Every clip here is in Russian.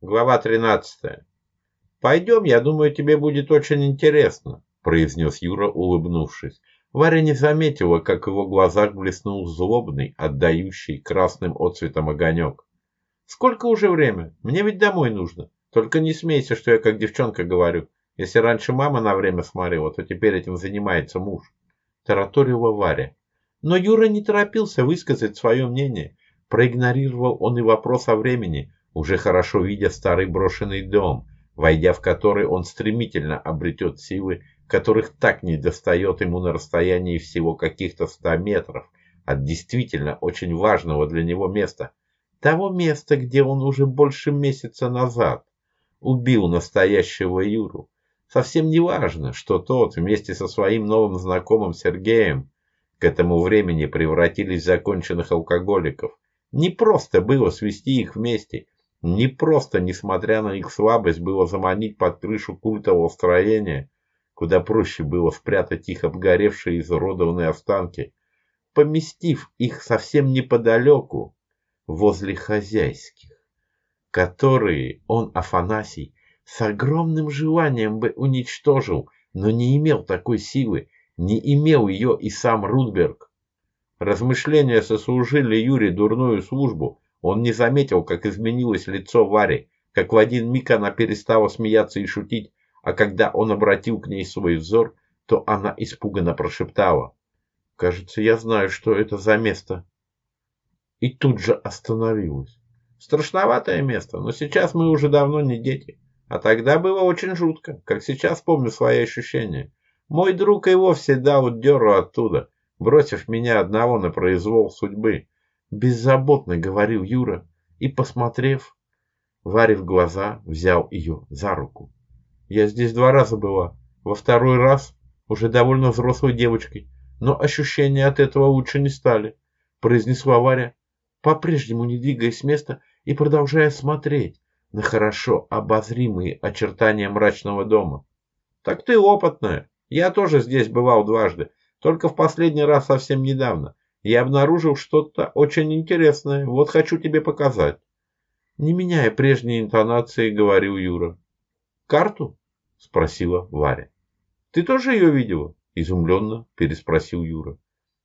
Глава 13. «Пойдем, я думаю, тебе будет очень интересно», – произнес Юра, улыбнувшись. Варя не заметила, как в его глазах блеснул злобный, отдающий красным отцветом огонек. «Сколько уже время? Мне ведь домой нужно. Только не смейся, что я как девчонка говорю. Если раньше мама на время смотрела, то теперь этим занимается муж», – тараторила Варя. Но Юра не торопился высказать свое мнение. Проигнорировал он и вопрос о времени – уже хорошо видя старый брошенный дом, войдя в который он стремительно обретет силы, которых так не достает ему на расстоянии всего каких-то ста метров от действительно очень важного для него места, того места, где он уже больше месяца назад убил настоящего Юру. Совсем не важно, что тот вместе со своим новым знакомым Сергеем к этому времени превратились в законченных алкоголиков. Не просто было свести их вместе, не просто, несмотря на их слабость, было заманить под крышу культового строения, куда проще было спрятать их обгоревшие изуродованные останки, поместив их совсем неподалеку, возле хозяйских, которые он, Афанасий, с огромным желанием бы уничтожил, но не имел такой силы, не имел ее и сам Рудберг. Размышления сослужили Юре дурную службу, он не заметил, как изменилось лицо Вари, как в один миг она перестала смеяться и шутить, а когда он обратил к ней свой взор, то она испуганно прошептала. «Кажется, я знаю, что это за место». И тут же остановилась. Страшноватое место, но сейчас мы уже давно не дети. А тогда было очень жутко, как сейчас помню свои ощущения. Мой друг и вовсе дал дёру оттуда, бросив меня одного на произвол судьбы. Беззаботно говорил Юра и, посмотрев Варе в глаза, взял ее за руку. Я здесь два раза была. Во второй раз уже довольно взрослой девочкой, но ощущения от этого лучше не стали, произнесла Варя, по-прежнему не двигаясь с места и продолжая смотреть на хорошо обозримые очертания мрачного дома. Так ты опытная. Я тоже здесь бывал дважды, только в последний раз совсем недавно. Я обнаружил что-то очень интересное. Вот хочу тебе показать. Не меняя прежней интонации, говорил Юра. Карту? Спросила Варя. Ты тоже ее видела? Изумленно переспросил Юра.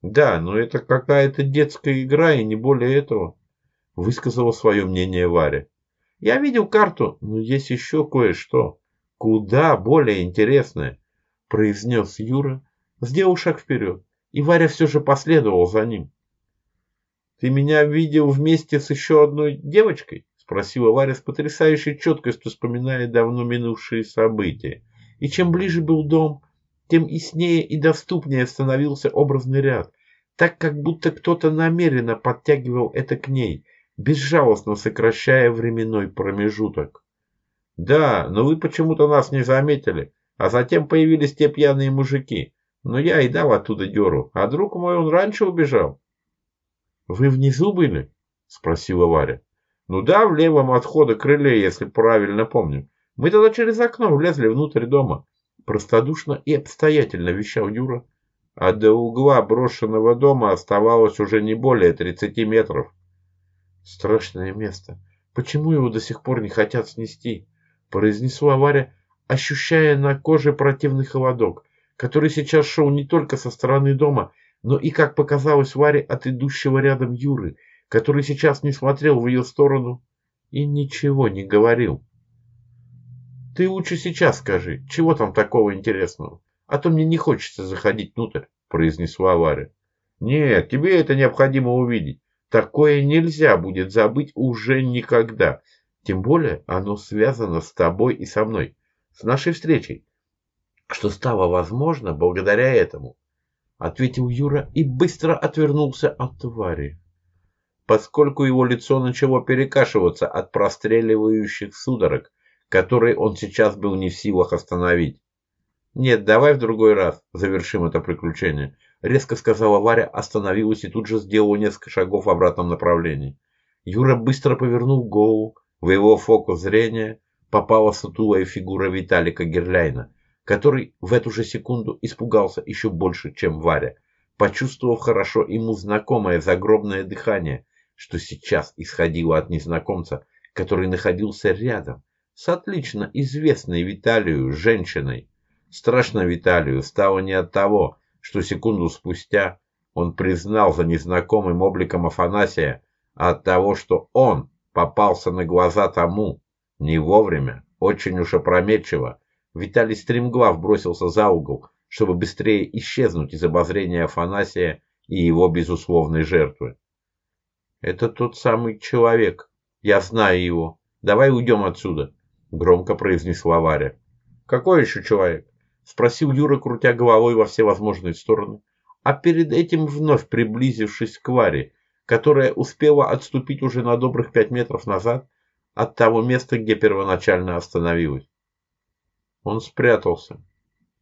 Да, но это какая-то детская игра и не более этого. Высказала свое мнение Варя. Я видел карту, но есть еще кое-что. Куда более интересное, произнес Юра, сделал шаг вперед и Варя все же последовал за ним. «Ты меня видел вместе с еще одной девочкой?» – спросила Варя с потрясающей четкостью, вспоминая давно минувшие события. И чем ближе был дом, тем яснее и доступнее становился образный ряд, так как будто кто-то намеренно подтягивал это к ней, безжалостно сокращая временной промежуток. «Да, но вы почему-то нас не заметили, а затем появились те пьяные мужики. Но я и дал оттуда дёру, а друг мой он раньше убежал. Вы внизу были? Спросила Варя. Ну да, в левом отхода крыле, если правильно помню. Мы тогда через окно влезли внутрь дома. Простодушно и обстоятельно вещал Юра. А до угла брошенного дома оставалось уже не более 30 метров. Страшное место. Почему его до сих пор не хотят снести? Произнесла Варя, ощущая на коже противный холодок который сейчас шел не только со стороны дома, но и, как показалось Варе, от идущего рядом Юры, который сейчас не смотрел в ее сторону и ничего не говорил. «Ты лучше сейчас скажи, чего там такого интересного? А то мне не хочется заходить внутрь», — произнесла Варя. «Нет, тебе это необходимо увидеть. Такое нельзя будет забыть уже никогда. Тем более оно связано с тобой и со мной, с нашей встречей что стало возможно благодаря этому, ответил Юра и быстро отвернулся от твари, поскольку его лицо начало перекашиваться от простреливающих судорог, которые он сейчас был не в силах остановить. «Нет, давай в другой раз завершим это приключение», — резко сказала Варя, остановилась и тут же сделала несколько шагов в обратном направлении. Юра быстро повернул голову, в его фокус зрения попала сутулая фигура Виталика Герляйна, который в эту же секунду испугался еще больше, чем Варя, почувствовав хорошо ему знакомое загробное дыхание, что сейчас исходило от незнакомца, который находился рядом с отлично известной Виталию женщиной. Страшно Виталию стало не от того, что секунду спустя он признал за незнакомым обликом Афанасия, а от того, что он попался на глаза тому, не вовремя, очень уж опрометчиво. Виталий стремглав бросился за угол, чтобы быстрее исчезнуть из обозрения Афанасия и его безусловной жертвы. «Это тот самый человек. Я знаю его. Давай уйдем отсюда», — громко произнесла Варя. «Какой еще человек?» — спросил Юра, крутя головой во все возможные стороны, а перед этим вновь приблизившись к Варе, которая успела отступить уже на добрых пять метров назад от того места, где первоначально остановилась. Он спрятался.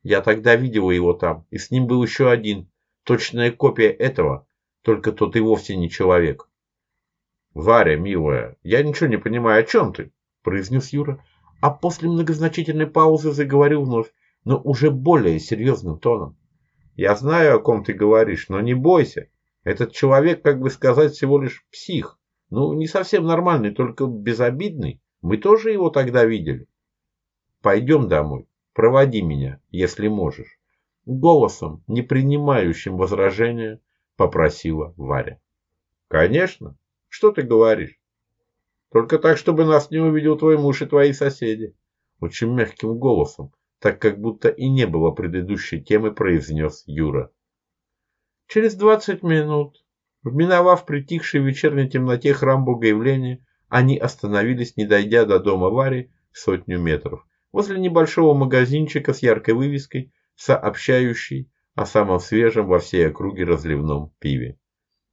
Я тогда видела его там, и с ним был еще один, точная копия этого, только тот и вовсе не человек. «Варя, милая, я ничего не понимаю, о чем ты?» – произнес Юра, а после многозначительной паузы заговорил вновь, но уже более серьезным тоном. «Я знаю, о ком ты говоришь, но не бойся. Этот человек, как бы сказать, всего лишь псих. Ну, не совсем нормальный, только безобидный. Мы тоже его тогда видели. Пойдем домой. Проводи меня, если можешь. Голосом, не принимающим возражения, попросила Варя. Конечно. Что ты говоришь? Только так, чтобы нас не увидел твой муж и твои соседи. Очень мягким голосом, так как будто и не было предыдущей темы, произнес Юра. Через двадцать минут, миновав притихшей в вечерней темноте храм Богоявления, они остановились, не дойдя до дома Вари, сотню метров возле небольшого магазинчика с яркой вывеской, сообщающей о самом свежем во всей округе разливном пиве.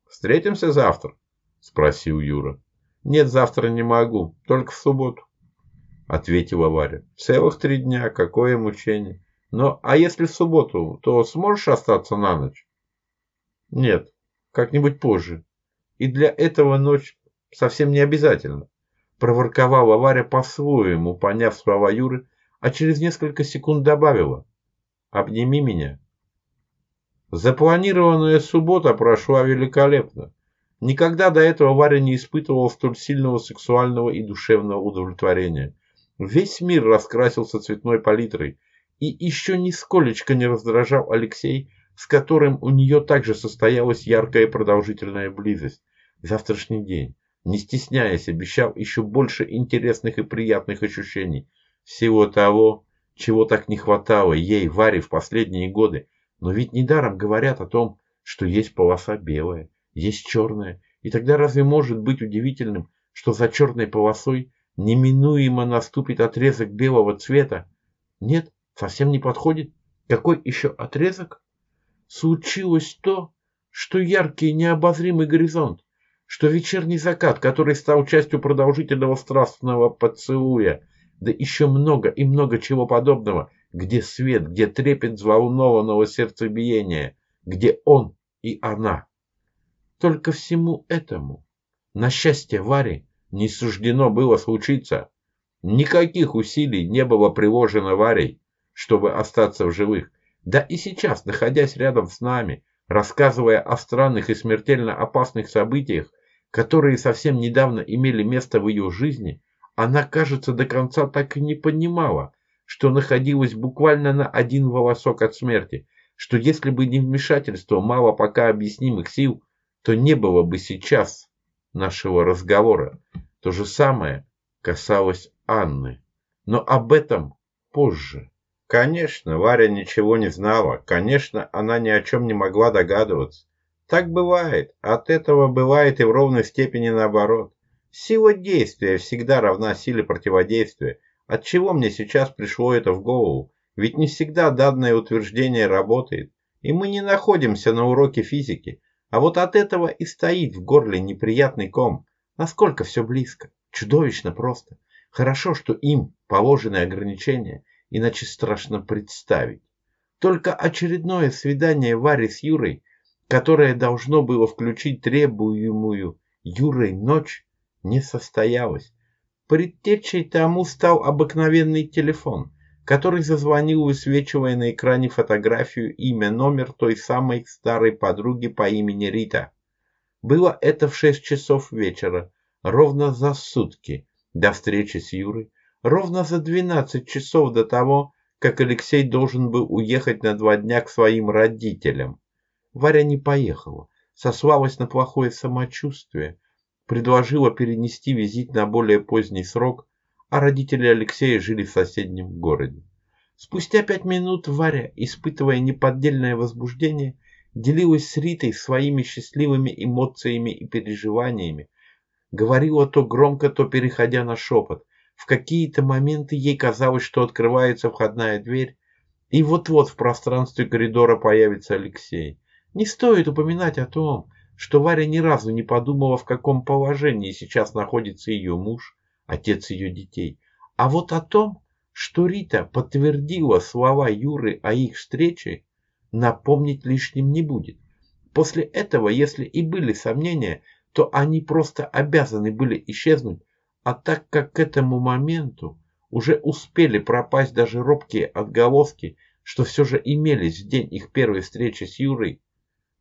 «Встретимся завтра?» – спросил Юра. «Нет, завтра не могу, только в субботу», – ответила Варя. «Целых три дня, какое мучение. Но, а если в субботу, то сможешь остаться на ночь?» «Нет, как-нибудь позже. И для этого ночь совсем не обязательно проворковала Варя по-своему, поняв слова Юры, а через несколько секунд добавила «Обними меня». Запланированная суббота прошла великолепно. Никогда до этого Варя не испытывала столь сильного сексуального и душевного удовлетворения. Весь мир раскрасился цветной палитрой, и еще нисколечко не раздражал Алексей, с которым у нее также состоялась яркая и продолжительная близость. Завтрашний день не стесняясь, обещал еще больше интересных и приятных ощущений. Всего того, чего так не хватало ей, Варе, в последние годы. Но ведь недаром говорят о том, что есть полоса белая, есть черная. И тогда разве может быть удивительным, что за черной полосой неминуемо наступит отрезок белого цвета? Нет, совсем не подходит. Какой еще отрезок? Случилось то, что яркий необозримый горизонт, что вечерний закат, который стал частью продолжительного страстного поцелуя, да еще много и много чего подобного, где свет, где трепет взволнованного сердцебиения, где он и она. Только всему этому, на счастье Вари, не суждено было случиться. Никаких усилий не было приложено Варей, чтобы остаться в живых. Да и сейчас, находясь рядом с нами, рассказывая о странных и смертельно опасных событиях, которые совсем недавно имели место в ее жизни, она, кажется, до конца так и не понимала, что находилась буквально на один волосок от смерти, что если бы не вмешательство мало пока объяснимых сил, то не было бы сейчас нашего разговора. То же самое касалось Анны. Но об этом позже. Конечно, Варя ничего не знала. Конечно, она ни о чем не могла догадываться. Так бывает. От этого бывает и в ровной степени наоборот. Сила действия всегда равна силе противодействия. От чего мне сейчас пришло это в голову? Ведь не всегда данное утверждение работает. И мы не находимся на уроке физики. А вот от этого и стоит в горле неприятный ком. Насколько все близко. Чудовищно просто. Хорошо, что им положены ограничения, иначе страшно представить. Только очередное свидание Вари с Юрой которое должно было включить требуемую Юрой ночь, не состоялось. Предтечей тому стал обыкновенный телефон, который зазвонил, высвечивая на экране фотографию, имя, номер той самой старой подруги по имени Рита. Было это в шесть часов вечера, ровно за сутки до встречи с Юрой, ровно за 12 часов до того, как Алексей должен был уехать на два дня к своим родителям. Варя не поехала, сослалась на плохое самочувствие, предложила перенести визит на более поздний срок, а родители Алексея жили в соседнем городе. Спустя пять минут Варя, испытывая неподдельное возбуждение, делилась с Ритой своими счастливыми эмоциями и переживаниями, говорила то громко, то переходя на шепот. В какие-то моменты ей казалось, что открывается входная дверь, и вот-вот в пространстве коридора появится Алексей. Не стоит упоминать о том, что Варя ни разу не подумала, в каком положении сейчас находится ее муж, отец ее детей. А вот о том, что Рита подтвердила слова Юры о их встрече, напомнить лишним не будет. После этого, если и были сомнения, то они просто обязаны были исчезнуть, а так как к этому моменту уже успели пропасть даже робкие отголоски, что все же имелись в день их первой встречи с Юрой,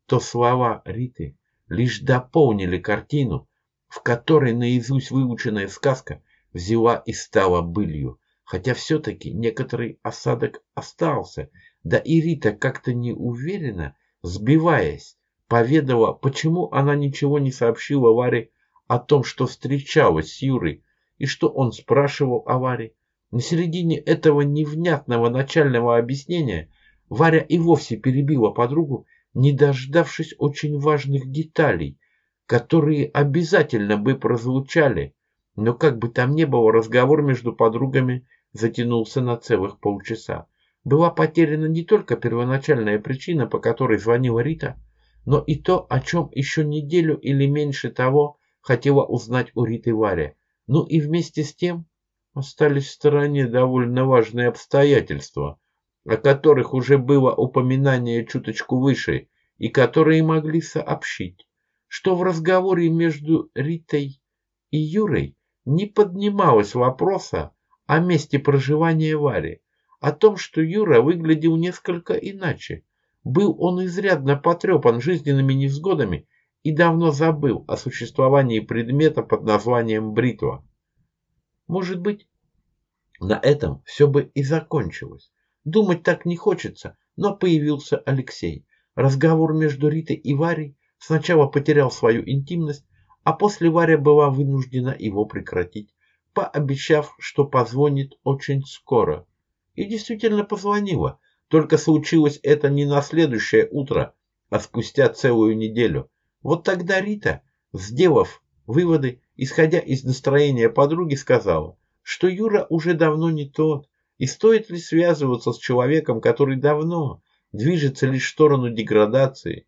то слова Риты лишь дополнили картину, в которой наизусть выученная сказка взяла и стала былью. Хотя все-таки некоторый осадок остался, да и Рита как-то неуверенно, сбиваясь, поведала, почему она ничего не сообщила Варе о том, что встречалась с Юрой, и что он спрашивал о Варе. На середине этого невнятного начального объяснения Варя и вовсе перебила подругу, не дождавшись очень важных деталей, которые обязательно бы прозвучали, но как бы там ни было, разговор между подругами затянулся на целых полчаса. Была потеряна не только первоначальная причина, по которой звонила Рита, но и то, о чем еще неделю или меньше того хотела узнать у Риты Варя. Ну и вместе с тем остались в стороне довольно важные обстоятельства, о которых уже было упоминание чуточку выше, и которые могли сообщить, что в разговоре между Ритой и Юрой не поднималось вопроса о месте проживания Вари, о том, что Юра выглядел несколько иначе, был он изрядно потрепан жизненными невзгодами и давно забыл о существовании предмета под названием бритва. Может быть, на этом все бы и закончилось. Думать так не хочется, но появился Алексей. Разговор между Ритой и Варей сначала потерял свою интимность, а после Варя была вынуждена его прекратить, пообещав, что позвонит очень скоро. И действительно позвонила, только случилось это не на следующее утро, а спустя целую неделю. Вот тогда Рита, сделав выводы, исходя из настроения подруги, сказала, что Юра уже давно не тот, и стоит ли связываться с человеком, который давно движется лишь в сторону деградации.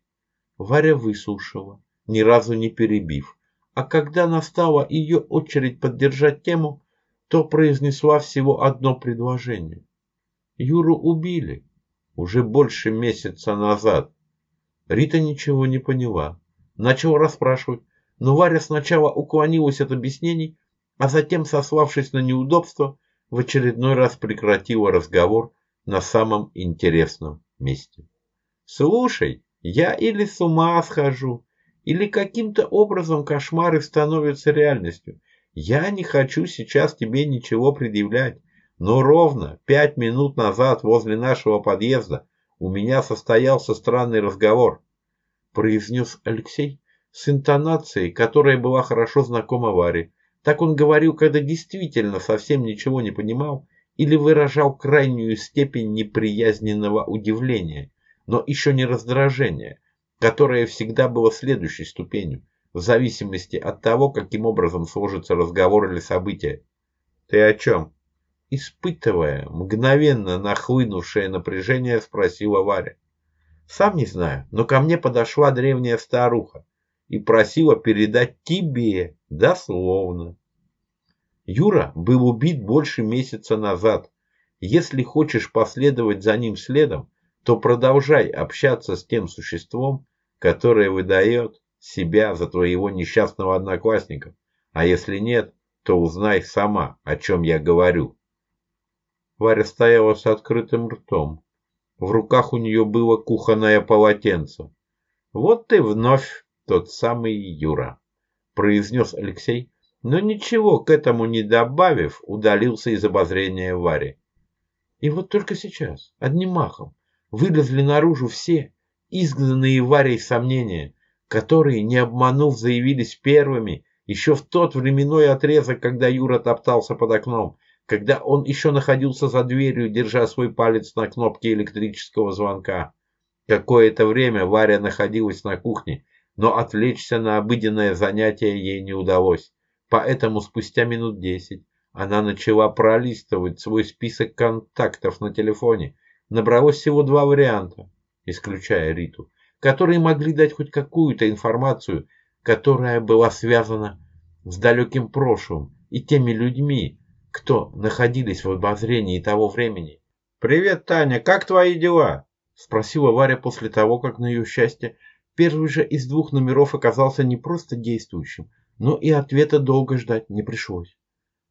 Варя выслушала, ни разу не перебив, а когда настала ее очередь поддержать тему, то произнесла всего одно предложение. Юру убили, уже больше месяца назад. Рита ничего не поняла. Начала расспрашивать, но Варя сначала уклонилась от объяснений, а затем, сославшись на неудобство, в очередной раз прекратила разговор на самом интересном месте. «Слушай, я или с ума схожу, или каким-то образом кошмары становятся реальностью. Я не хочу сейчас тебе ничего предъявлять. Но ровно пять минут назад возле нашего подъезда у меня состоялся странный разговор, произнес Алексей с интонацией, которая была хорошо знакома Варе. Так он говорил, когда действительно совсем ничего не понимал или выражал крайнюю степень неприязненного удивления, но еще не раздражения, которое всегда было следующей ступенью, в зависимости от того, каким образом сложится разговор или событие. «Ты о чем?» Испытывая мгновенно нахлынувшее напряжение, спросила Варя. Сам не знаю, но ко мне подошла древняя старуха и просила передать тебе дословно. Юра был убит больше месяца назад. Если хочешь последовать за ним следом, то продолжай общаться с тем существом, которое выдает себя за твоего несчастного одноклассника. А если нет, то узнай сама, о чем я говорю. Варя стояла с открытым ртом. В руках у нее было кухонное полотенце. «Вот ты вновь тот самый Юра», — произнес Алексей, но ничего к этому не добавив, удалился из обозрения Вари. И вот только сейчас, одним махом, вылезли наружу все изгнанные Варей сомнения, которые, не обманув, заявились первыми еще в тот временной отрезок, когда Юра топтался под окном, когда он еще находился за дверью, держа свой палец на кнопке электрического звонка. Какое-то время Варя находилась на кухне, но отвлечься на обыденное занятие ей не удалось. Поэтому спустя минут десять она начала пролистывать свой список контактов на телефоне. Набралось всего два варианта, исключая Риту, которые могли дать хоть какую-то информацию, которая была связана с далеким прошлым и теми людьми, кто находились в обозрении того времени. «Привет, Таня, как твои дела?» – спросила Варя после того, как на ее счастье первый же из двух номеров оказался не просто действующим, но и ответа долго ждать не пришлось.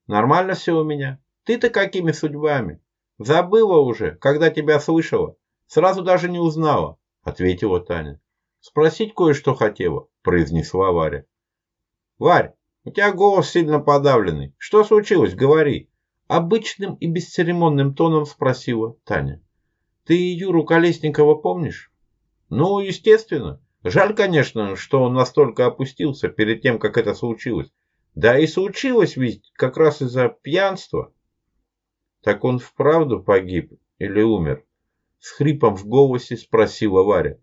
Нормально все у меня. Ты-то какими судьбами? Забыла уже, когда тебя слышала. Сразу даже не узнала, ответила Таня. Спросить кое-что хотела, произнесла Варя. Варь, у тебя голос сильно подавленный. Что случилось? Говори. Обычным и бесцеремонным тоном спросила Таня. Ты Юру Колесникова помнишь? Ну, естественно. Жаль, конечно, что он настолько опустился перед тем, как это случилось. Да и случилось ведь как раз из-за пьянства. Так он вправду погиб или умер? С хрипом в голосе спросила Варя.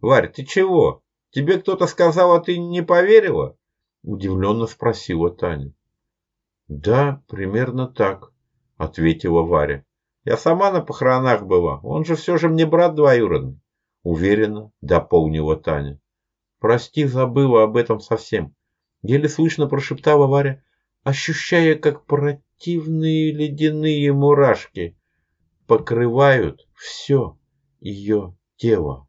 Варь, ты чего? Тебе кто-то сказал, а ты не поверила? Удивленно спросила Таня. Да, примерно так, ответила Варя. Я сама на похоронах была. Он же все же мне брат двоюродный. Уверенно дополнила Таня. Прости, забыла об этом совсем. Еле слышно прошептала Варя, ощущая, как противные ледяные мурашки покрывают все ее тело.